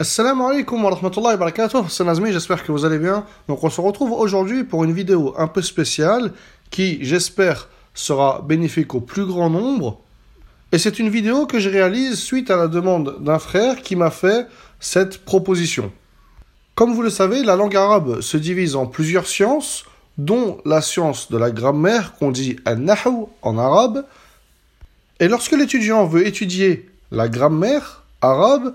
Assalamu alaikum wa rahmatullahi wa barakatuh, c'est Nazmi, j'espère que vous allez bien. Donc on se retrouve aujourd'hui pour une vidéo un peu spéciale qui, j'espère, sera bénéfique au plus grand nombre. Et c'est une vidéo que je réalise suite à la demande d'un frère qui m'a fait cette proposition. Comme vous le savez, la langue arabe se divise en plusieurs sciences, dont la science de la grammaire qu'on dit al-nahu en arabe. Et lorsque l'étudiant veut étudier la grammaire arabe,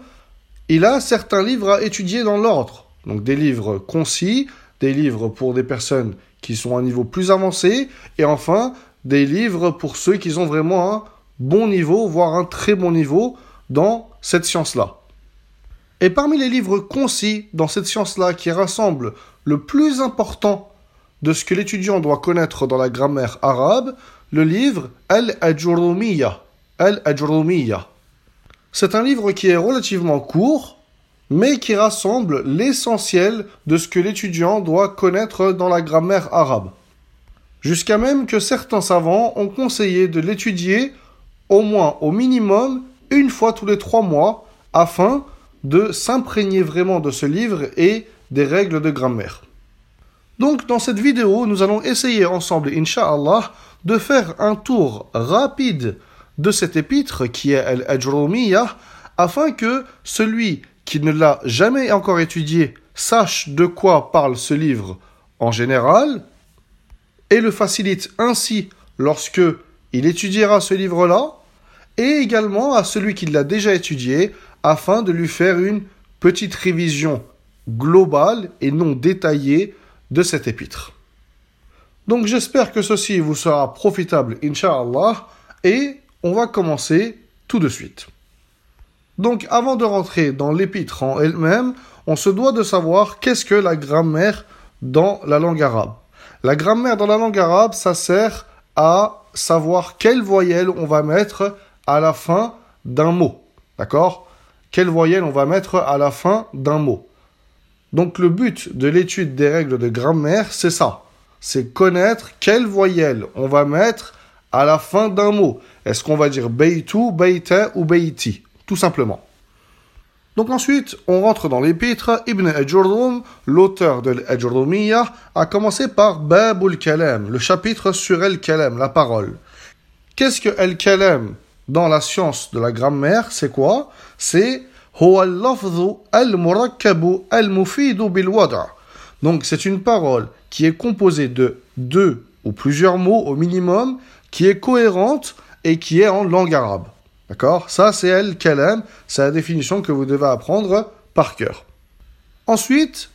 il a certains livres à étudier dans l'ordre. Donc des livres concis, des livres pour des personnes qui sont à un niveau plus avancé, et enfin des livres pour ceux qui ont vraiment un bon niveau, voire un très bon niveau dans cette science-là. Et parmi les livres concis dans cette science-là qui rassemblent le plus important de ce que l'étudiant doit connaître dans la grammaire arabe, le livre Al-Ajurumiyya. Al-Ajurumiyya. C'est un livre qui est relativement court, mais qui rassemble l'essentiel de ce que l'étudiant doit connaître dans la grammaire arabe. Jusqu'à même que certains savants ont conseillé de l'étudier au moins au minimum une fois tous les trois mois afin de s'imprégner vraiment de ce livre et des règles de grammaire. Donc dans cette vidéo, nous allons essayer ensemble, Inch'Allah, de faire un tour rapide de cet épître qui est Al-Ajrumiyah afin que celui qui ne l'a jamais encore étudié sache de quoi parle ce livre en général et le facilite ainsi lorsque il étudiera ce livre-là et également à celui qui l'a déjà étudié afin de lui faire une petite révision globale et non détaillée de cet épître. Donc j'espère que ceci vous sera profitable, inshallah, et on va commencer tout de suite. Donc avant de rentrer dans l'épître en elle-même, on se doit de savoir qu'est-ce que la grammaire dans la langue arabe. La grammaire dans la langue arabe, ça sert à savoir quelle voyelle on va mettre à la fin d'un mot. D'accord? Quelle voyelle on va mettre à la fin d'un mot. Donc le but de l'étude des règles de grammaire, c'est ça. C'est connaître quelle voyelle on va mettre à la fin d'un mot. Est-ce qu'on va dire Beitu, Beita ou Beiti Tout simplement. Donc ensuite, on rentre dans l'épître. Ibn Ajurrum, l'auteur de l'Ajurrumiyah, a commencé par Babul Kalam, le chapitre sur El Kalam, la parole. Qu'est-ce que El Kalam dans la science de la grammaire C'est quoi? C'est donc c'est une parole qui est composée de deux ou plusieurs mots au minimum qui est cohérente et qui est en langue arabe. D'accord? Ça, c'est El Kalam, c'est la définition que vous devez apprendre par cœur. Ensuite,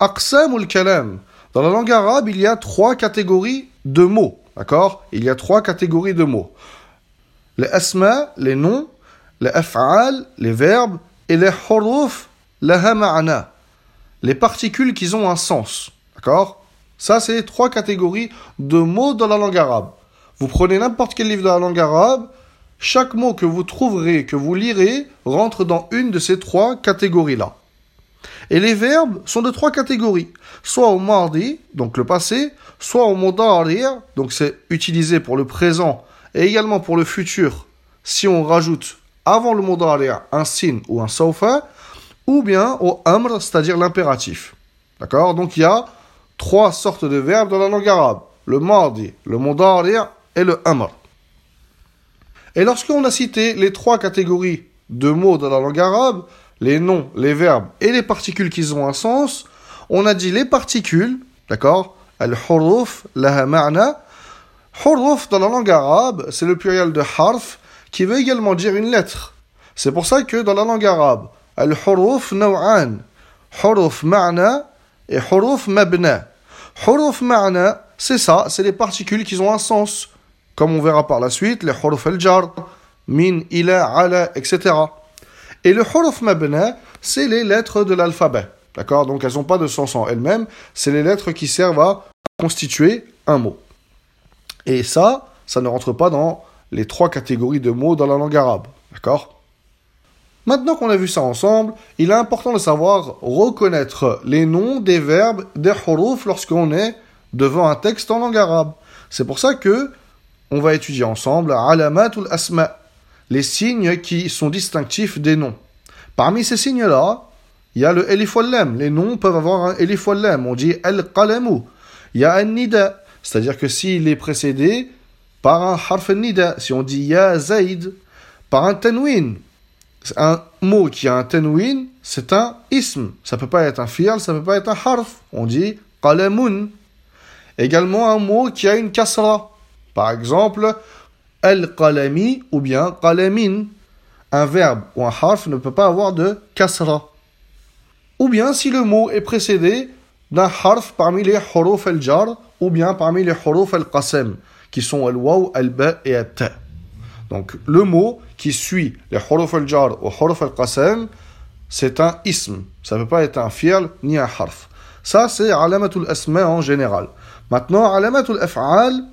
Aqsam ul Kalam. Dans la langue arabe, il y a trois catégories de mots. D'accord? Il y a trois catégories de mots. Les asma, les noms, les af'al, les verbes, et les huruf, laha ma'ana. Les particules qui ont un sens. D'accord? Ça, c'est trois catégories de mots dans la langue arabe. Vous prenez n'importe quel livre de la langue arabe, chaque mot que vous trouverez, que vous lirez, rentre dans une de ces trois catégories-là. Et les verbes sont de trois catégories. Soit au mardi, donc le passé, soit au mudari, donc c'est utilisé pour le présent et également pour le futur, si on rajoute avant le mudari un sin ou un saufa, ou bien au amr, c'est-à-dire l'impératif. D'accord? Donc il y a trois sortes de verbes dans la langue arabe. Le mardi, le mudari et le amr. Et lorsqu'on a cité les trois catégories de mots dans la langue arabe, les noms, les verbes et les particules qui ont un sens, on a dit les particules, d'accord Al-huruf, laha ma'na. Huruf dans la langue arabe, c'est le pluriel de harf, qui veut également dire une lettre. C'est pour ça que dans la langue arabe, al-huruf naw'an, huruf ma'na et huruf mabna. Huruf ma'na, c'est ça, c'est les particules qui ont un sens comme on verra par la suite, les huruf al-jar, min, ila, ala, etc. Et le huruf mabna, c'est les lettres de l'alphabet. D'accord? Donc elles n'ont pas de sens en elles-mêmes, c'est les lettres qui servent à constituer un mot. Et ça, ça ne rentre pas dans les trois catégories de mots dans la langue arabe. D'accord? Maintenant qu'on a vu ça ensemble, il est important de savoir reconnaître les noms des verbes, des huruf lorsqu'on est devant un texte en langue arabe. C'est pour ça que on va étudier ensemble alamatul asma, les signes qui sont distinctifs des noms. Parmi ces signes-là, il y a le elif Les noms peuvent avoir un elif On dit al-qalamu. Il y a un nida, c'est-à-dire que s'il est précédé par un harf nida, si on dit ya zaid, par un tanwin, un mot qui a un tanwin, c'est un ism. Ça peut pas être un fi'al, ça peut pas être un harf. On dit qalamun. Également un mot qui a une kasra. Par exemple, al-qalami ou bien qalamin. Un verbe ou un harf ne peut pas avoir de kasra. Ou bien si le mot est précédé d'un harf parmi les huruf al-jar ou bien parmi les huruf al-qasam qui sont al-waw, al-ba et al-ta. Donc le mot qui suit les huruf al-jar ou huruf al-qasam, c'est un ism. Ça ne peut pas être un fi'l ni un harf. Ça, c'est alamatul asma en général. Maintenant, alamatul af'al,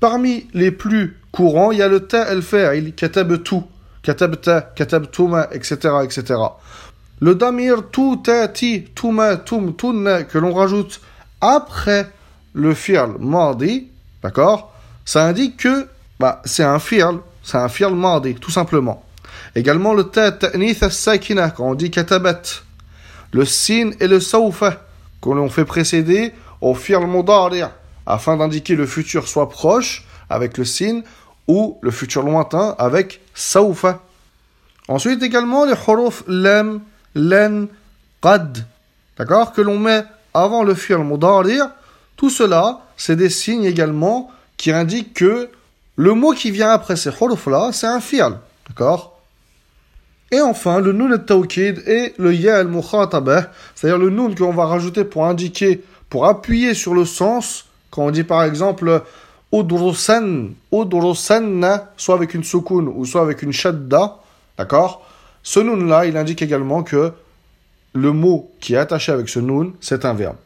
parmi les plus courants, il y a le ta al-fa'il, katabtu, katabta, katabtuma, etc., etc. Le damir tu, ta, ti, tuma, tum, que l'on rajoute après le fi'l mardi, d'accord Ça indique que bah, c'est un fi'l, c'est un fi'l mardi, tout simplement. Également le ta, ta'nith as-sakina, quand on dit katabat. Le sin et le sawfa, que l'on fait précéder au fi'l mudari' afin d'indiquer le futur soit proche avec le sin ou le futur lointain avec sawfa. Ensuite également les huruf lam, len, qad, d'accord, que l'on met avant le fi'l mudari', tout cela, c'est des signes également qui indiquent que le mot qui vient après ces huruf-là, c'est un fi'l, d'accord? Et enfin, le nun al-tawkid et le ya al-mukhatabah, c'est-à-dire le nun qu'on va rajouter pour indiquer, pour appuyer sur le sens, quand on dit par exemple udrusan, soit avec une sukun ou soit avec une shadda, d'accord? Ce noun-là, il indique également que le mot qui est attaché avec ce noun, c'est un verbe.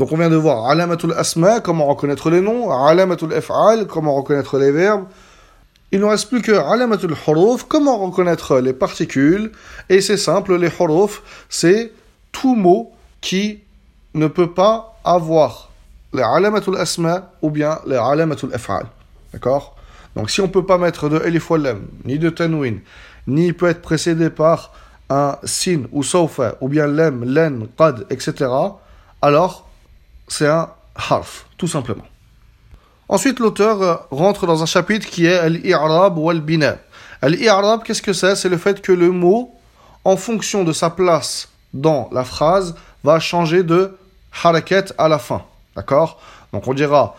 Donc on vient de voir alamatul asma, comment reconnaître les noms, alamatul af'al, comment reconnaître les verbes. Il ne reste plus que alamatul huruf, comment reconnaître les particules. Et c'est simple, les huruf, c'est tout mot qui ne peut pas avoir les alamatul asma ou bien les alamatul af'al. D'accord? Donc si on ne peut pas mettre de elif ni de tanwin, ni peut être précédé par un sin ou sofa, ou bien lem, len, qad, etc., alors c'est un harf, tout simplement. Ensuite, l'auteur euh, rentre dans un chapitre qui est al-i'rab ou al-bina. Al-i'rab, qu'est-ce que c'est? C'est le fait que le mot, en fonction de sa place dans la phrase, va changer de harakat à la fin. D'accord? Donc on dira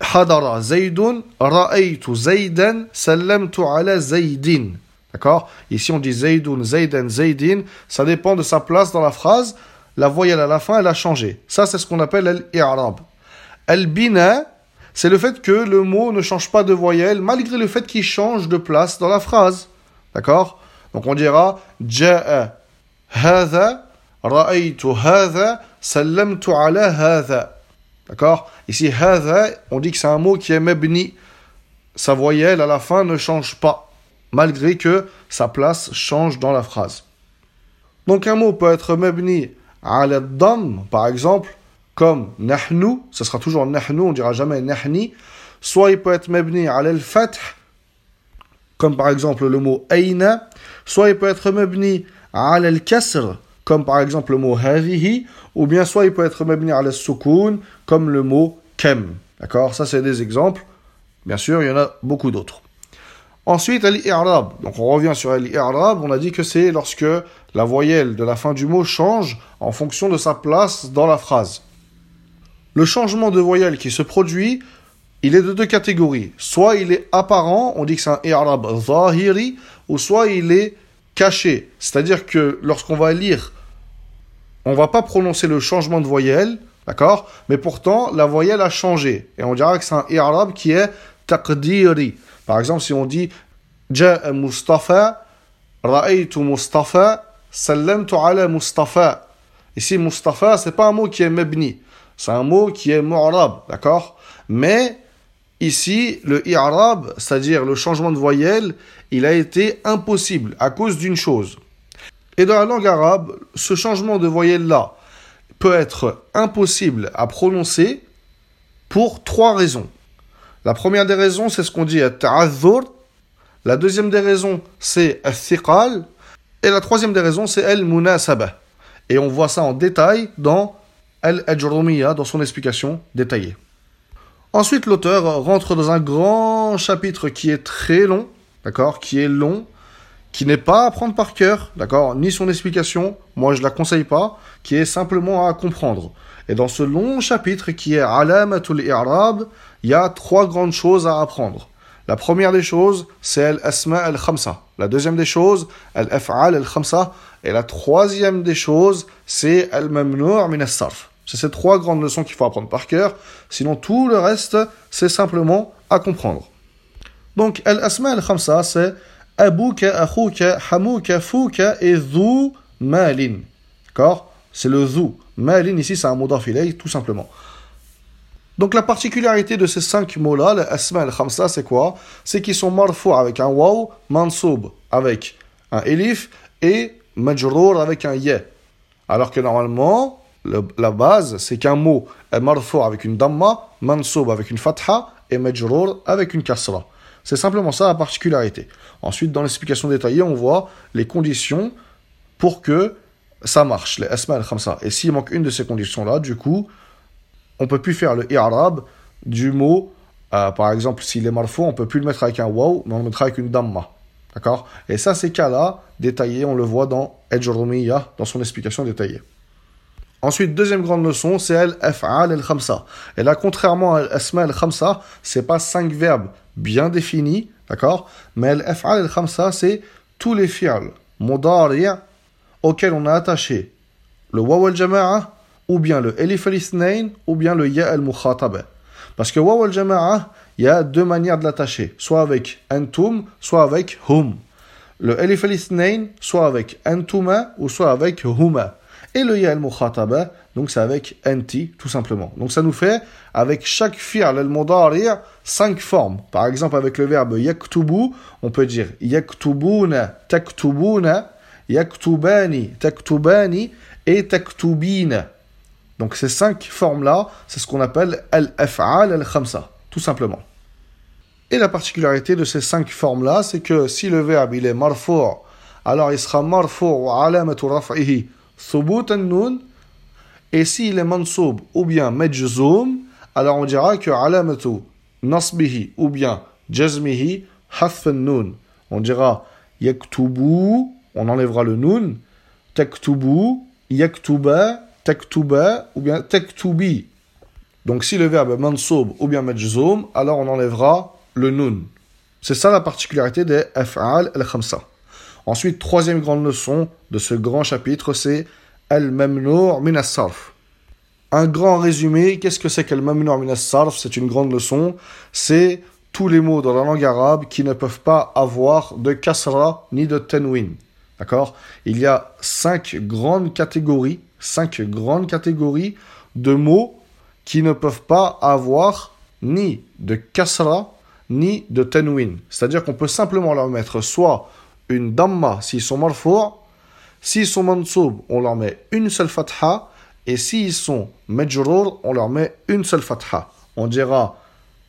Hadara Zaydun, Ra'aytu Zaydan, Sallamtu ala Zaydin. D'accord? Ici, on dit Zaydun, Zayden, Zaydin. Ça dépend de sa place dans la phrase. La voyelle à la fin, elle a changé. Ça, c'est ce qu'on appelle l'irab. Al-bina, c'est le fait que le mot ne change pas de voyelle malgré le fait qu'il change de place dans la phrase. D'accord? Donc on dira Ja'a hadha, ra'aytu hadha, sallamtu ala hadha. D'accord? Ici, on dit que c'est un mot qui est mebni. Sa voyelle à la fin ne change pas malgré que sa place change dans la phrase. Donc un mot peut être mabni ala dam, par exemple, comme nahnu, ce sera toujours nahnu, on dira jamais nahni, soit il peut être mabni ala al-fath, comme par exemple le mot aina, soit il peut être mabni ala al-kasr, comme par exemple le mot havihi, ou bien soit il peut être mabni ala al-sukun, comme le mot kem. D'accord? Ça, c'est des exemples. Bien sûr, il y en a beaucoup d'autres. Ensuite, al-i'rab. Donc on revient sur al-i'rab, on a dit que c'est lorsque la voyelle de la fin du mot change en fonction de sa place dans la phrase. Le changement de voyelle qui se produit, il est de deux catégories. Soit il est apparent, on dit que c'est un i'rab zahiri, ou soit il est caché. C'est-à-dire que lorsqu'on va lire, on va pas prononcer le changement de voyelle, d'accord? Mais pourtant, la voyelle a changé. Et on dira que c'est un i'rab qui est taqdiri. Par exemple, si on dit Ja'a Mustafa, Ra'aytu Mustafa, Sallamtu ala Mustafa. Ici, Mustafa, c'est pas un mot qui est mebni. C'est un mot qui est mu'arab, d'accord? Mais ici, le i'rab, c'est-à-dire le changement de voyelle, il a été impossible à cause d'une chose. Et dans la langue arabe, ce changement de voyelle-là peut être impossible à prononcer pour trois raisons. La première des raisons, c'est ce qu'on dit La deuxième des raisons, c'est al Et la troisième des raisons, c'est al-munasaba. Et on voit ça en détail dans al-ajrumiya, dans son explication détaillée. Ensuite, l'auteur rentre dans un grand chapitre qui est très long, d'accord, qui est long, qui n'est pas à prendre par cœur, d'accord, ni son explication, moi je la conseille pas, qui est simplement à comprendre. Et dans ce long chapitre qui est Alamatul I'rab, il y a trois grandes choses à apprendre. La première des choses, c'est Al-Asma al-Khamsa. La deuxième des choses, Al-Af'al al-Khamsa. Et la troisième des choses, c'est Al-Mamnu' min as-Sarf. C'est ces trois grandes leçons qu'il faut apprendre par cœur. Sinon, tout le reste, c'est simplement à comprendre. Donc, Al-Asma al-Khamsa, c'est Abuka, Akhuka, Hamuka, Fuka et Dhu Malin. D'accord? C'est le Dhu. Malin, ici, c'est un mot d'enfilé, tout simplement. Donc la particularité de ces cinq mots-là, les asma al-khamsa, c'est quoi? C'est qu'ils sont marfou avec un waw, mansoub avec un elif et majrour avec un ya. Alors que normalement, la base, c'est qu'un mot est marfou avec une damma, mansoub avec une fatha et majrour avec une kasra. C'est simplement ça la particularité. Ensuite, dans l'explication détaillée, on voit les conditions pour que ça marche, les asma al-khamsa. Et s'il manque une de ces conditions-là, du coup, on peut plus faire le i'rab du mot, euh, par exemple, s'il est marfou, on peut plus le mettre avec un waw, mais on le mettra avec une damma. D'accord? Et ça, ces cas-là, détaillés, on le voit dans Ejrumiya, dans son explication détaillée. Ensuite, deuxième grande leçon, c'est al-af'al al-khamsa. Et là, contrairement à al-asma al-khamsa, c'est pas cinq verbes bien définis, d'accord? Mais al-af'al al-khamsa, c'est tous les fi'al mudari' auxquels on a attaché le waw al-jama'a ou bien le elif al ou bien le ya al-mukhataba. Parce que waw al-jama'a, il y a deux manières de l'attacher, soit avec antum, soit avec hum. Le elif al soit avec antuma ou soit avec huma. Et le ya al-mukhataba, donc c'est avec anti, tout simplement. Donc ça nous fait, avec chaque fi'l al-mudari' cinq formes. Par exemple, avec le verbe yaktubu, on peut dire yaktubuna, taktubuna, yaktubani, taktubani et taktubina. Donc ces cinq formes-là, c'est ce qu'on appelle al-af'al al-khamsa, tout simplement. Et la particularité de ces cinq formes-là, c'est que si le verbe il est marfou', alors il sera marfou' alamatu raf'ihi nun et s'il est mansoub ou bien majzoum, alors on dira que alamatu nasbihi ou bien jazmihi haf nun. On dira yaktubu, on enlèvera le nun, taktubu, yaktuba, taktuba ou bien taktubi. Donc si le verbe mansoub ou bien majzoum, alors on enlèvera le nun. C'est ça la particularité des af'al al-khamsa. Ensuite, troisième grande leçon de ce grand chapitre, c'est al-mamnour min as-sarf. Un grand résumé, qu'est-ce que c'est qu'al-mamnour min as-sarf? C'est une grande leçon. C'est tous les mots dans la langue arabe qui ne peuvent pas avoir de kasra ni de tenwin. D'accord? Il y a cinq grandes catégories cinq grandes catégories de mots qui ne peuvent pas avoir ni de kasra ni de tenwin. C'est-à-dire qu'on peut simplement leur mettre soit une damma s'ils sont marfour, s'ils sont mansoub, on leur met une seule fatha, et s'ils sont majrour, on leur met une seule fatha. On dira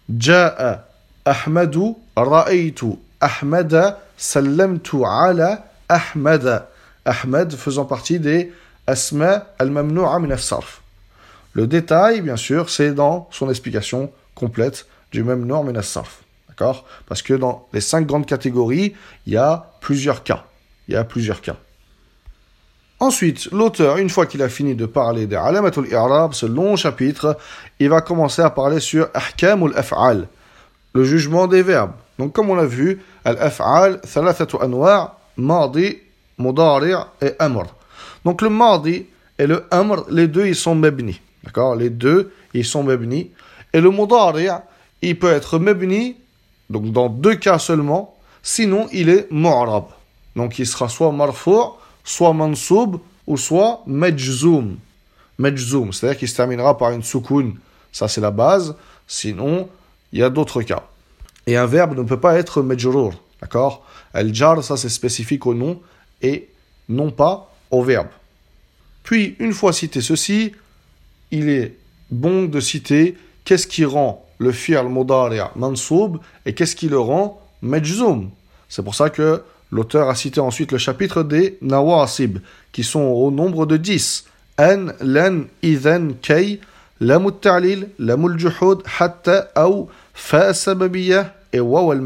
Ja'a Ahmadu ra'aytu Ahmada sallamtu ala Ahmada. Ahmed faisant partie des asma al-mamnu'a min Le détail, bien sûr, c'est dans son explication complète du même norme min sarf D'accord? Parce que dans les cinq grandes catégories, il y a plusieurs cas. Il y a plusieurs cas. Ensuite, l'auteur, une fois qu'il a fini de parler des alamatul i'rab, ce long chapitre, il va commencer à parler sur ahkam al-af'al, le jugement des verbes. Donc, comme on l'a vu, al-af'al, thalathatu anwa' madi, mudari' et amr. Donc le mardi et le amr, les deux, ils sont mebni. D'accord? Les deux, ils sont mebni. Et le mudari, il peut être mebni, donc dans deux cas seulement, sinon il est mu'rab. Donc il sera soit marfour, soit mansoub, ou soit majzoum. Majzoum, c'est-à-dire qu'il se terminera par une soukoun. Ça, c'est la base. Sinon, il y a d'autres cas. Et un verbe ne peut pas être majrour. D'accord? Al-jar, ça c'est spécifique au nom et non pas au verbe. Puis, une fois cité ceci, il est bon de citer qu'est-ce qui rend le fi'al mudari' mansoub et qu'est-ce qui le rend majzoum. C'est pour ça que L'auteur a cité ensuite le chapitre des nawasib, qui sont au nombre de 10. An, len, idhan, kay, lam al-ta'lil, lam al-juhud, hatta, aw, fa sababiyya et waw al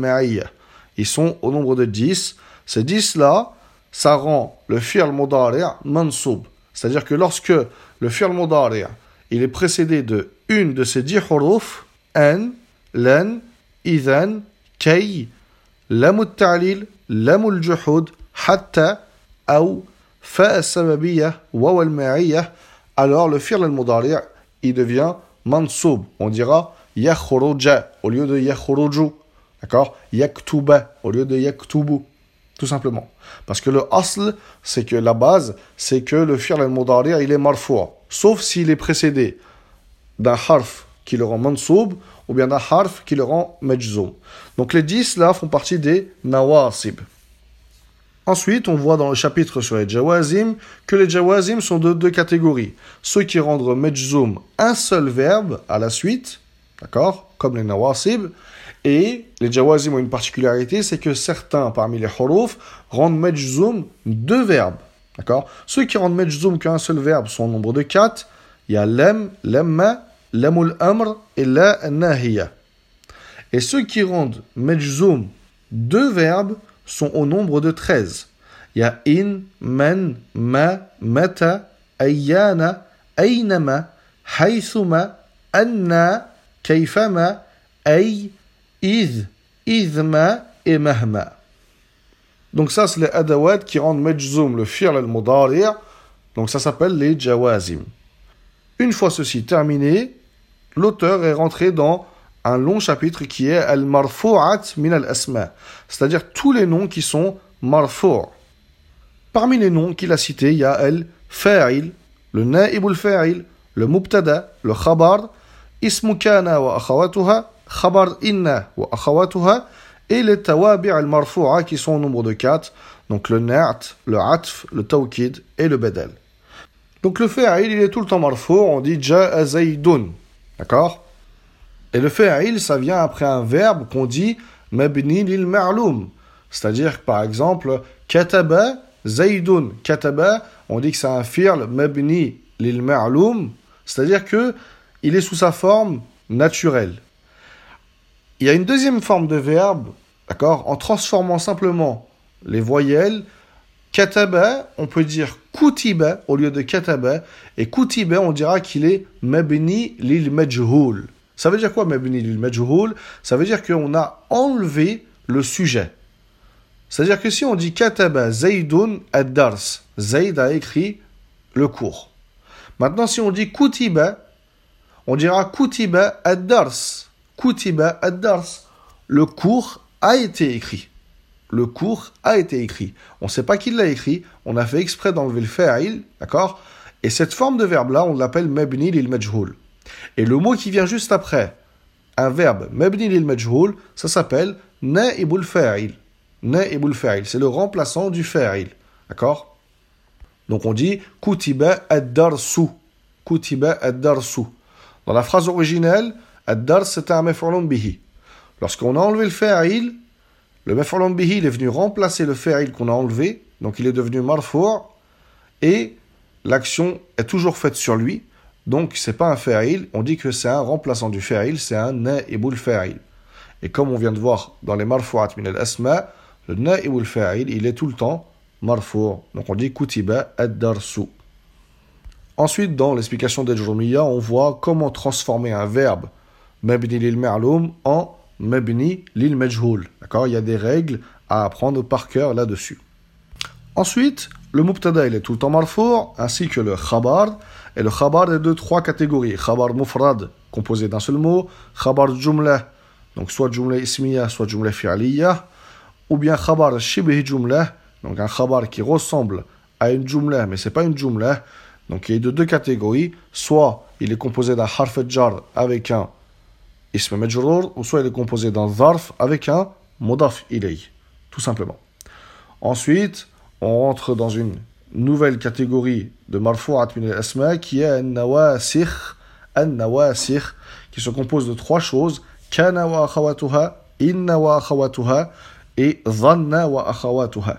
Ils sont au nombre de 10. Ces 10 là, ça rend le fi'l mudari' mansoub. C'est-à-dire que lorsque le fi'l mudari' il est précédé de une de ces 10 huruf, an, len, idhan, kay, lam al-ta'lil, لام الجحود حتى أو فاء السببية واو المعية alors le fi'l al-mudari' il devient mansoub on dira yakhruja au lieu de yakhruju d'accord yaktuba au lieu de yaktubu tout simplement parce que le asl c'est que la base c'est que le fi'l al-mudari' il est marfou' sauf s'il est précédé d'un harf qui le rend mansoub ou bien d'un harf qui le rend majzoum. Donc les 10 là font partie des nawasib. Ensuite, on voit dans le chapitre sur les jawazim que les jawazim sont de deux catégories. Ceux qui rendent majzoum un seul verbe à la suite, d'accord, comme les nawasib, et les jawazim ont une particularité, c'est que certains parmi les huruf rendent majzoum deux verbes, d'accord. Ceux qui rendent majzoum qu'un seul verbe sont au nombre de quatre. Il y a lem, lemma l'amul amr et la nahiya. Et ceux qui rendent majzoum deux verbes sont au nombre de 13. Il y a in, man, ma, mata, ayana, aynama, haythuma, anna, kaifama, ay, id, idma et mahma. Donc ça, c'est les adawad qui rendent majzoum le fi'l al-mudari' donc ça s'appelle les jawazim. Une fois ceci terminé, l'auteur est rentré dans un long chapitre qui est Al-Marfu'at min al-Asma, c'est-à-dire tous les noms qui sont marfu'. Parmi les noms qu'il a cités, il y a Al-Fa'il, le Na'ib al-Fa'il, le Mubtada, le Khabar, Ismu Kana wa akhawatuha, Khabar Inna wa akhawatuha, et les Tawabi' al-Marfu'a qui sont au nombre de 4, donc le Na'at, le Atf, le Tawkid et le Bedel. Donc le fa'il, il est tout le temps marfou, on dit ja'a zaydun. D'accord? Et le fa'il, ça vient après un verbe qu'on dit mabni lil ma'loum. C'est-à-dire, par exemple, kataba zaydun. Kataba, on dit que c'est un fi'l mabni lil ma'loum. C'est-à-dire que il est sous sa forme naturelle. Il y a une deuxième forme de verbe, d'accord? En transformant simplement les voyelles, Kataba, on peut dire kutiba au lieu de kataba. Et kutiba, on dira qu'il est mabni lil majhul. Ça veut dire quoi mabni lil majhul? Ça veut dire qu'on a enlevé le sujet. C'est-à-dire que si on dit kataba zaydun ad-dars, Zayd a écrit le cours. Maintenant, si on dit kutiba, on dira kutiba ad-dars. Kutiba ad-dars. Le cours a été écrit le cours a été écrit. On ne sait pas qui l'a écrit, on a fait exprès d'enlever le fa'il, d'accord? Et cette forme de verbe-là, on l'appelle mabni lil majhul. Et le mot qui vient juste après, un verbe mabni lil majhul, ça s'appelle na'ibul fa'il. Na'ibul fa'il, c'est le remplaçant du fa'il, d'accord? Donc on dit kutiba ad-darsu. Kutiba ad-darsu. Dans la phrase originelle, ad-dars c'est un bihi. Lorsqu'on a enlevé le fa'il, le maf'ulun bihi, il est venu remplacer le fa'il qu'on a enlevé, donc il est devenu marfour, et l'action est toujours faite sur lui, donc c'est pas un fa'il, on dit que c'est un remplaçant du fa'il, c'est un na'ibul fa'il. Et comme on vient de voir dans les marfu'at min al-asma, le na'ibul fa'il, il est tout le temps marfour. Donc on dit kutiba ad-darsu. Ensuite, dans l'explication d'Ejrumiya, on voit comment transformer un verbe mabni lil en mabni lil majhul. D'accord? Il y a des règles à apprendre par cœur là-dessus. Ensuite, le mubtada, il est tout le temps marfour, ainsi que le khabar. Et le khabar est de trois catégories. Khabar mufrad, composé d'un seul mot. Khabar jumla, donc soit jumla ismiya, soit jumla fi'aliya. Ou bien khabar shibhi jumla, donc un khabar qui ressemble à une jumla, mais c'est pas une jumla. Donc il est de deux catégories. Soit il est composé d'un harf jar avec un ism majrour, ou soit il est composé d'un zarf avec un modaf ilay, tout simplement. Ensuite, on rentre dans une nouvelle catégorie de marfu'at min al-asma qui est an-nawasikh, an-nawasikh, qui se compose de trois choses, kana wa akhawatuha, inna wa akhawatuha, et dhanna wa akhawatuha.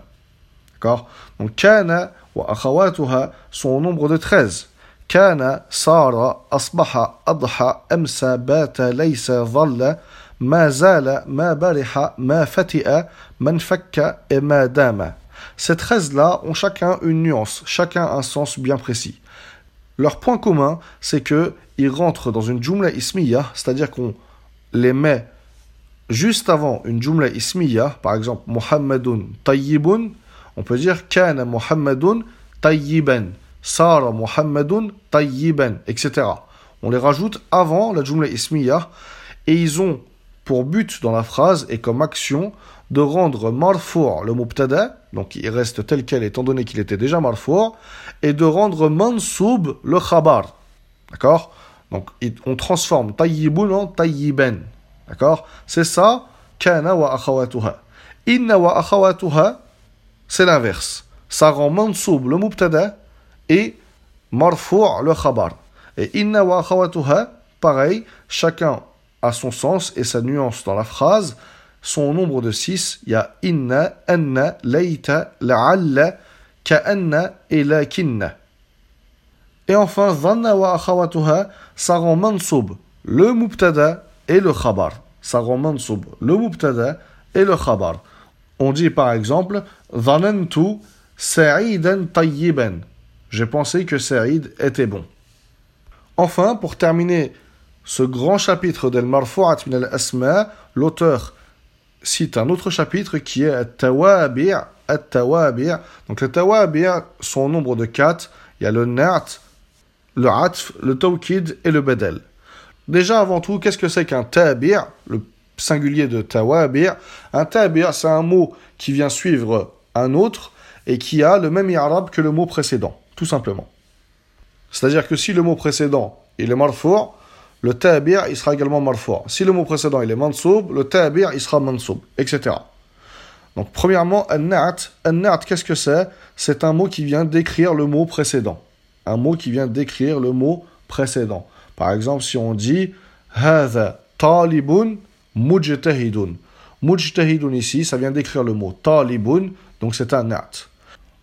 D'accord? Donc kana wa akhawatuha sont au nombre de 13. Ces 13-là ont chacun une nuance, chacun un sens bien précis. Leur point commun, c'est que ils rentrent dans une jumla ismiya, c'est-à-dire qu'on les met juste avant une jumla ismiya, par exemple Muhammadun tayyibun, on peut dire kana Muhammadun tayyiban, sara Muhammadun tayyiban, etc. On les rajoute avant la jumla ismiya et ils ont pour but dans la phrase et comme action de rendre marfour le mubtada, donc il reste tel quel étant donné qu'il était déjà marfour, et de rendre mansoub le khabar. D'accord? Donc on transforme tayyibun en tayyiban. D'accord? C'est ça, kana wa akhawatuha. Inna wa akhawatuha, c'est l'inverse. Ça rend mansoub le mubtada et marfour le khabar. Et inna wa akhawatuha, pareil, chacun a son sens et sa nuance dans la phrase sont au nombre de 6. Il y a inna, anna, laita, la'alla, ka'anna et lakinna. Et enfin, dhanna wa akhawatuha, ça rend mansoub le mubtada et le khabar. Ça rend mansoub le mubtada et le khabar. On dit par exemple, dhanantu sa'idan tayyiban. J'ai pensé que Saïd était bon. Enfin, pour terminer ce grand chapitre del marfu'at min al-asma, l'auteur cite un autre chapitre qui est Tawabi' At-Tawabi' Donc les Tawabi' sont au nombre de quatre. Il y a le Na'at, le Atf, le Tawkid et le Bedel. Déjà avant tout, qu'est-ce que c'est qu'un Tabi' Le singulier de Tawabi' Un Tabi' c'est un mot qui vient suivre un autre et qui a le même arabe que le mot précédent, tout simplement. C'est-à-dire que si le mot précédent il est marfour, le tabi' il sera également marfour. Si le mot précédent il est mansoub, le tabi' il sera mansoub, etc. Donc premièrement, an-na'at, an qu'est-ce que c'est? C'est un mot qui vient décrire le mot précédent. Un mot qui vient décrire le mot précédent. Par exemple, si on dit hadha talibun mujtahidun. Mujtahidun ici, ça vient décrire le mot talibun, donc c'est un na'at.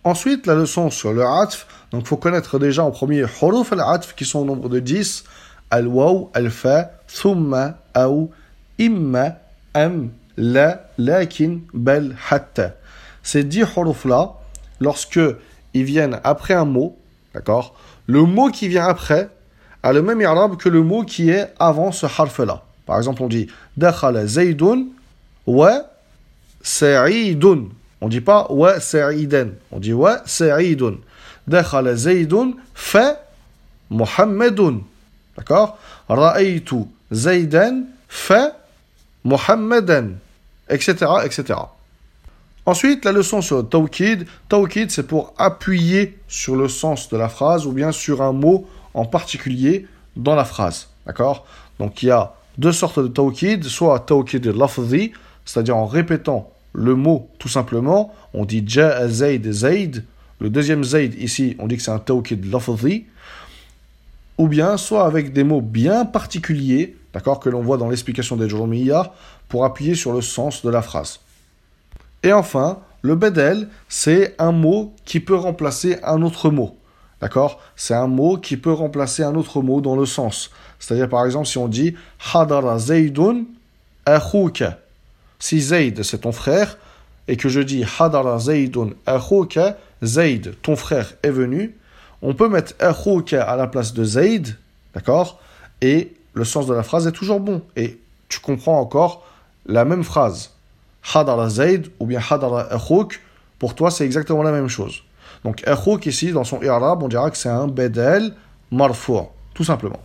Ensuite, la leçon sur le atf, donc il faut connaître déjà en premier huruf al-atf qui sont au nombre de 10, al-waw, al-fa, thumma, aou, imma, am, la, lakin, bel, hatta. Ces 10 huruf là, lorsque ils viennent après un mot, d'accord Le mot qui vient après a le même i'rab que le mot qui est avant ce harf là. Par exemple, on dit dakhala zaydun wa sa'idun. On dit pas wa sa'iden, on dit wa sa'idun. Dakhala zaydun fa muhammadun. D'accord? Ra'aytu Zaydan fa Muhammadan, etc., etc. Ensuite, la leçon sur Tawkid. Tawkid, c'est pour appuyer sur le sens de la phrase ou bien sur un mot en particulier dans la phrase. D'accord? Donc, il y a deux sortes de Tawkid. Soit Tawkid lafzi, c'est-à-dire en répétant le mot tout simplement. On dit Ja'a Zayd Zayd. Le deuxième Zayd ici, on dit que c'est un Tawkid lafzi ou bien soit avec des mots bien particuliers, d'accord, que l'on voit dans l'explication des Jurumiyya, pour appuyer sur le sens de la phrase. Et enfin, le bedel, c'est un mot qui peut remplacer un autre mot. D'accord C'est un mot qui peut remplacer un autre mot dans le sens. C'est-à-dire, par exemple, si on dit Hadara Zaydun. Si Zayd, c'est ton frère, et que je dis Hadara Zaydun Zayd, ton frère, est venu, on peut mettre Akhouka à la place de Zayd, d'accord Et le sens de la phrase est toujours bon. Et tu comprends encore la même phrase. Hadara Zayd ou bien Hadara Akhouk, pour toi c'est exactement la même chose. Donc Akhouk ici, dans son i'rab, on dira que c'est un bedel marfour, tout simplement.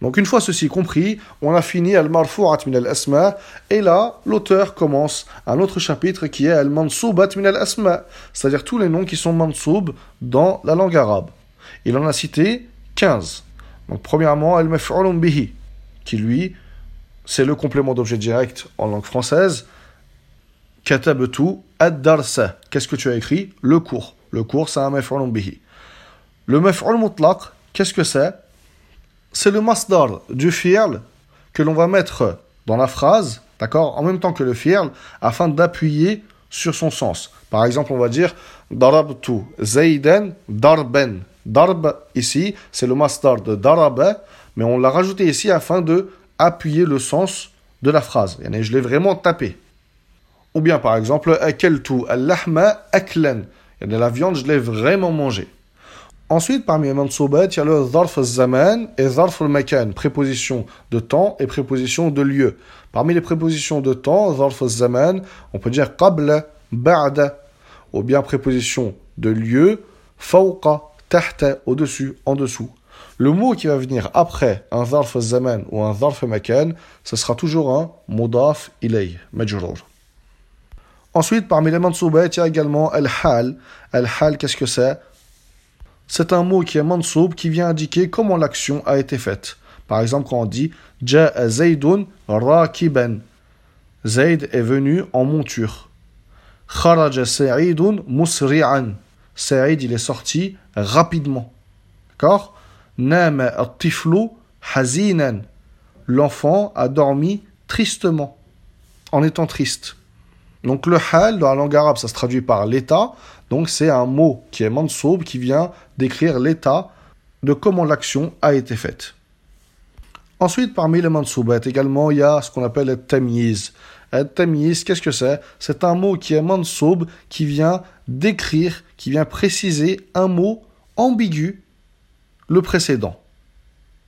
Donc une fois ceci compris, on a fini al-marfu'at min al-asma et là l'auteur commence un autre chapitre qui est al-mansoubat min al-asma, c'est-à-dire tous les noms qui sont mansoub dans la langue arabe. Il en a cité 15. Donc premièrement al-maf'ulun bihi qui lui c'est le complément d'objet direct en langue française. Ad-darsa. Qu'est-ce que tu as écrit? Le cours. Le cours c'est un maf'ulun bihi. Le maf'ul mutlaq, qu'est-ce que c'est? C'est le masdar du fi'l que l'on va mettre dans la phrase, d'accord, en même temps que le fi'l, afin d'appuyer sur son sens. Par exemple, on va dire darabtu zaydan darben. Darb ici, c'est le master de daraba, mais on l'a rajouté ici afin de appuyer le sens de la phrase. Je l'ai vraiment tapé. Ou bien par exemple, akeltu al-lahma aklan. La viande, je l'ai vraiment mangé. Ensuite, parmi les mansoubat, il y a le zarf zaman et zarf makan, préposition de temps et préposition de lieu. Parmi les prépositions de temps, zarf zaman, on peut dire qabla, ba'da, ou bien préposition de lieu, fawqa, tahta, au-dessus, en dessous. Le mot qui va venir après un zarf zaman ou un zarf makan, ce sera toujours un mudaf ilay, majrur. Ensuite, parmi les mansoubat, il y a également al-hal. Al-hal, qu'est-ce que c'est? C'est un mot qui est mansoub, qui vient indiquer comment l'action a été faite. Par exemple, quand on dit Ja'a. Zayd est venu en monture. Kharaja Sa'idun musri'an. Sa'id, il est sorti rapidement. D'accord Nama hazinan. L'enfant a dormi tristement, en étant triste. Donc le hal, dans la langue arabe, ça se traduit par l'état. Donc c'est un mot qui est mansoub, qui vient décrire l'état de comment l'action a été faite. Ensuite, parmi les mansoubat, également, il y a ce qu'on appelle le tamyiz. Le tamyiz, qu'est-ce que c'est? C'est un mot qui est mansoub, qui vient décrire, qui vient préciser un mot ambigu, le précédent.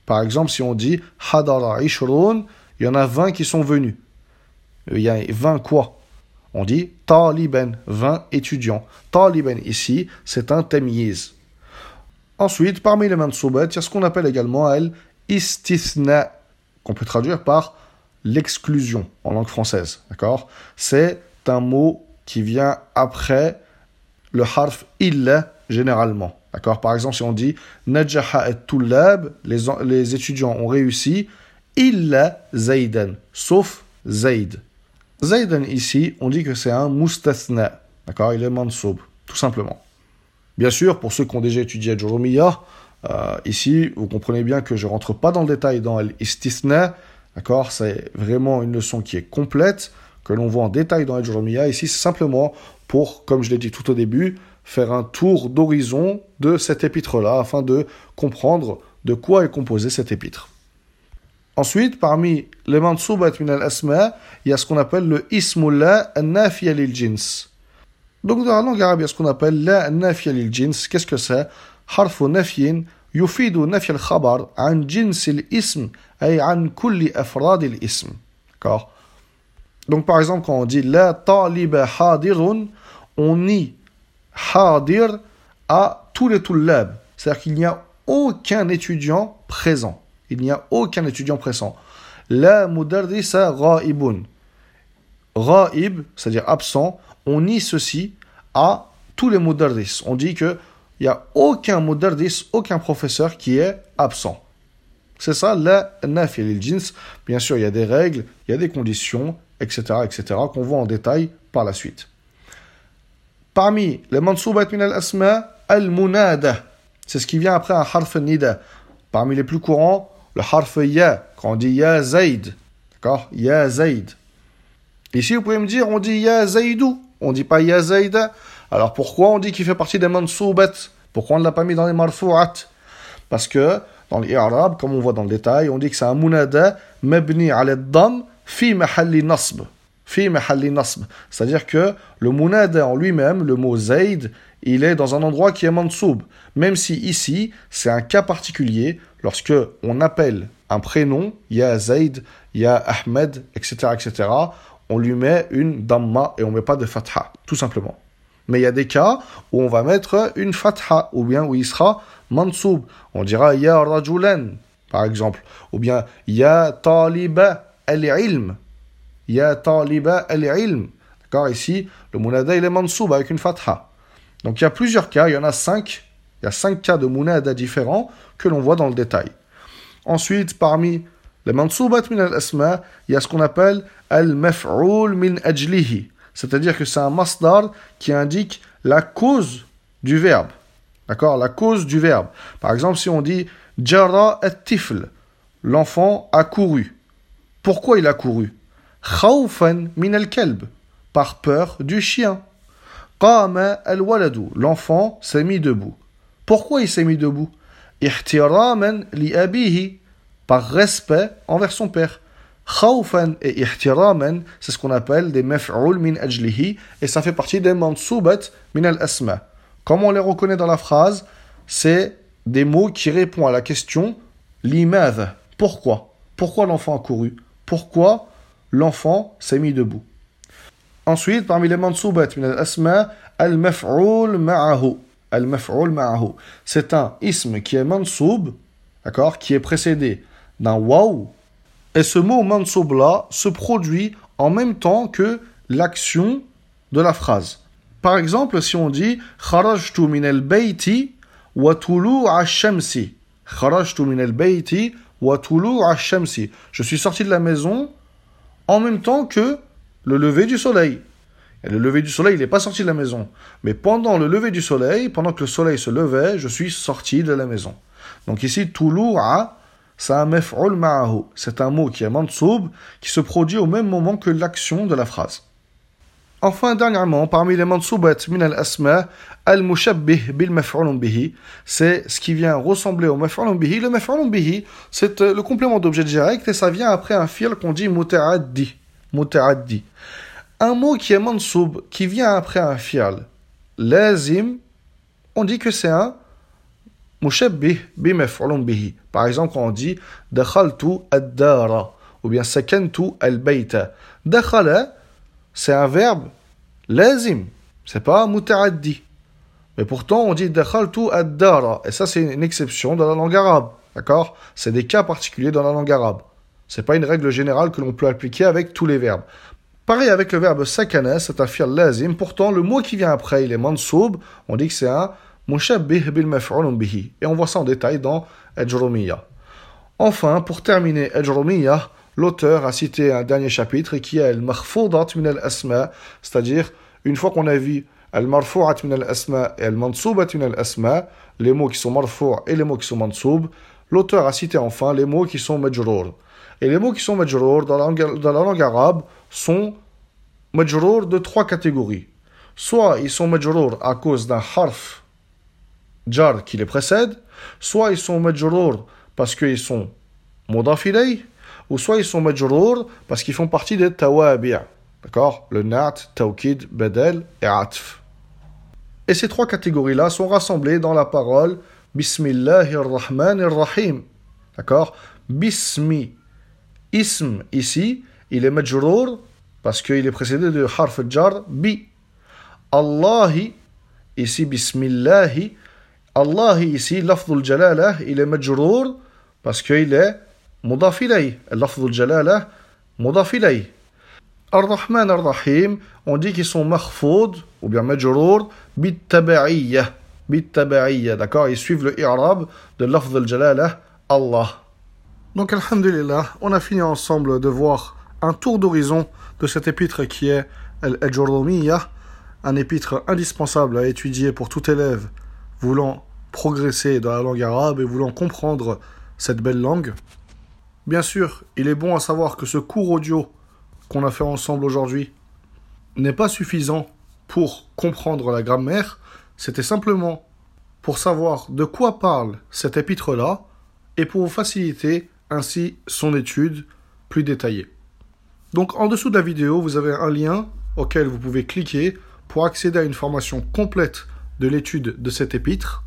Par exemple, si on dit hadara il y en a 20 qui sont venus. Il y a 20 quoi? On dit taliban, 20 étudiants. Taliban ici, c'est un tamyiz. Ensuite, parmi les mansoubat, il y a ce qu'on appelle également al istithna, qu'on peut traduire par l'exclusion en langue française. D'accord? C'est un mot qui vient après le harf illa généralement. D'accord? Par exemple, si on dit najaha et tullab, les, étudiants ont réussi, illa zaydan, sauf zayd. Zaydan ici, on dit que c'est un mustathna. D'accord Il est mansoub, tout simplement. Bien sûr, pour ceux qui ont déjà étudié Jurumiyya, euh, ici, vous comprenez bien que je ne rentre pas dans le détail dans l'istithna. D'accord C'est vraiment une leçon qui est complète, que l'on voit en détail dans Jurumiyya. Ici, c'est simplement pour, comme je l'ai dit tout au début, faire un tour d'horizon de cet épître-là, afin de comprendre de quoi est composé cet épître. Ensuite, parmi les mansoubat min al-asma, il y a ce qu'on appelle le ismullah nafiya lil jins. Donc dans la langue arabe, il y a ce qu'on appelle la nafiya lil jins. Qu'est-ce que c'est حرف نفي يفيد نفي الخبر عن جنس الاسم أي عن كل أفراد الاسم. D'accord Donc par exemple, quand on dit la taliba hadirun, on nie hadir à tous les tullab. C'est-à-dire qu'il n'y a aucun étudiant présent. Il n'y a aucun étudiant pressant. La mudarrisa ra'ibun. Ra'ib, c'est-à-dire absent, on nie ceci à tous les mudarris. On dit que il n'y a aucun mudarris, aucun professeur qui est absent. C'est ça, la nafi lil jins. Bien sûr, il y a des règles, il y a des conditions, etc., etc., qu'on voit en détail par la suite. Parmi les mansoubat min al-asma, al-munada. C'est ce qui vient après un harf nida. Parmi les plus courants, le harf ya, quand on dit ya zaid, d'accord? Ya zaid. Ici, vous pouvez me dire, on dit ya zaidou, on dit pas ya zaida. Alors pourquoi on dit qu'il fait partie des mansoubat? Pourquoi on ne l'a pas mis dans les marfou'at? Parce que dans les comme on voit dans le détail, on dit que c'est un munada mabni ala fi mahalli nasb. Fi mahalli nasb. C'est-à-dire que le munada en lui-même, le mot zaid, il est dans un endroit qui est mansoub. Même si ici, c'est un cas particulier, lorsque on appelle un prénom, ya Zaid, ya Ahmed, etc., etc., on lui met une damma et on ne met pas de fatha, tout simplement. Mais il y a des cas où on va mettre une fatha, ou bien où il sera mansoub. On dira ya rajulan, par exemple, ou bien ya taliba al-ilm, ya taliba al-ilm. D'accord, ici, le munada il est mansoub avec une fatha. Donc il y a plusieurs cas, il y en a cinq. Il y a cinq cas de munada différents que l'on voit dans le détail. Ensuite, parmi les mansoubat min al-asma, il y a ce qu'on appelle al-maf'oul min ajlihi. C'est-à-dire que c'est un masdar qui indique la cause du verbe. D'accord? La cause du verbe. Par exemple, si on dit jara at-tifl, l'enfant a couru. Pourquoi il a couru? Min al-kalb, par peur du chien. Qama al-waladu, l'enfant s'est mis debout. Pourquoi il s'est mis debout? Ihtiraman li abihi, par respect envers son père. Khawfan et ihtiraman, c'est ce qu'on appelle des maf'ul min ajlihi, et ça fait partie des mansoubat min al-asma. Comme on les reconnaît dans la phrase, c'est des mots qui répondent à la question l'imad. Pourquoi? Pourquoi l'enfant a couru? Pourquoi l'enfant s'est mis debout? Ensuite, parmi les mansoubat al-maf'ul ma'ahu. Al-maf'ul ma'ahu. C'est un ism qui est mansoub, d'accord, qui est précédé d'un waw. Et ce mot mansoub là se produit en même temps que l'action de la phrase. Par exemple, si on dit kharajtu min al-bayti. Je suis sorti de la maison en même temps que le lever du soleil. Et le lever du soleil, il n'est pas sorti de la maison. Mais pendant le lever du soleil, pendant que le soleil se levait, je suis sorti de la maison. Donc ici, tulu'a, c'est un mef'ul. C'est un mot qui est mansoub, qui se produit au même moment que l'action de la phrase. Enfin, dernièrement, parmi les mansoubat min al-asma, al-mushabbih bil c'est ce qui vient ressembler au maf'ulun bihi. Le maf'ulun bihi, c'est euh, le complément d'objet direct et ça vient après un fil qu'on dit muta'addi. Muta'addi. Un mot qui est mansoub, qui vient après un fial, lazim, on dit que c'est un mushabbih bi maf'ulun bihi. Par exemple, quand on dit dakhaltu ad-dara ou bien sakantu al-bayta. Dakhala, c'est un verbe lazim, c'est pas muta'addi. Mais pourtant, on dit dakhaltu ad-dara et ça c'est une exception dans la langue arabe. D'accord? C'est des cas particuliers dans la langue arabe. C'est pas une règle générale que l'on peut appliquer avec tous les verbes. Pareil avec le verbe sakana, c'est un lazim. Pourtant, le mot qui vient après, il est mansoub. On dit que c'est un mushabbih bil bihi. Et on voit ça en détail dans Ajrumiya. Enfin, pour terminer Ajrumiya, l'auteur a cité un dernier chapitre qui est al-makhfoudat min al-asma, c'est-à-dire une fois qu'on a vu al-marfou'at min al-asma et al-mansoubat min al-asma, les mots qui sont marfou' et les mots qui sont mansoub, l'auteur a cité enfin les mots qui sont majrour. Et les mots qui sont majrour dans, la langue arabe sont majrour de trois catégories. Soit ils sont majrour à cause d'un harf jar qui les précède, soit ils sont majrour parce qu'ils sont modafilay, ou soit ils sont majrour parce qu'ils font partie des tawabi'. D'accord? Le nat, tawkid, bedel et atf. Et ces trois catégories-là sont rassemblées dans la parole Bismillahir Rahmanir Rahim. D'accord? Bismi. Ism ici, il est majrour parce qu'il est précédé de harf jar bi. Allahi, ici bismillahi. Allahi ici, lafdul jalalah, il est majrour parce qu'il est mudafilay. Lafdul jalalah, mudafilay. Ar-Rahman Ar-Rahim, on dit qu'ils sont mahfoud ou bien majrour. Bit tabaiyah, d'accord? Ils suivent le i'rab de lafdul jalalah, Allah. Donc, Alhamdulillah, on a fini ensemble de voir un tour d'horizon de cet épître qui est Al-Ajurumiyya, un épître indispensable à étudier pour tout élève voulant progresser dans la langue arabe et voulant comprendre cette belle langue. Bien sûr, il est bon à savoir que ce cours audio qu'on a fait ensemble aujourd'hui n'est pas suffisant pour comprendre la grammaire, c'était simplement pour savoir de quoi parle cet épître-là et pour vous faciliter ainsi son étude plus détaillée. Donc en dessous de la vidéo, vous avez un lien auquel vous pouvez cliquer pour accéder à une formation complète de l'étude de cet épître.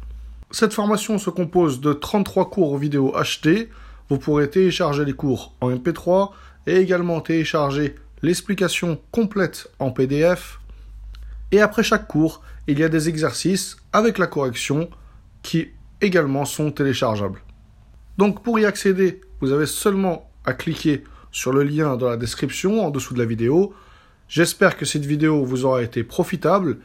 Cette formation se compose de 33 cours vidéo HD. Vous pourrez télécharger les cours en MP3 et également télécharger l'explication complète en PDF. Et après chaque cours, il y a des exercices avec la correction qui également sont téléchargeables. Donc pour y accéder, vous avez seulement à cliquer sur le lien dans la description en dessous de la vidéo. J'espère que cette vidéo vous aura été profitable.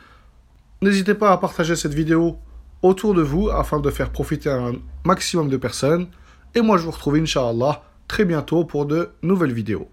N'hésitez pas à partager cette vidéo autour de vous afin de faire profiter un maximum de personnes. Et moi je vous retrouve Inch'Allah très bientôt pour de nouvelles vidéos.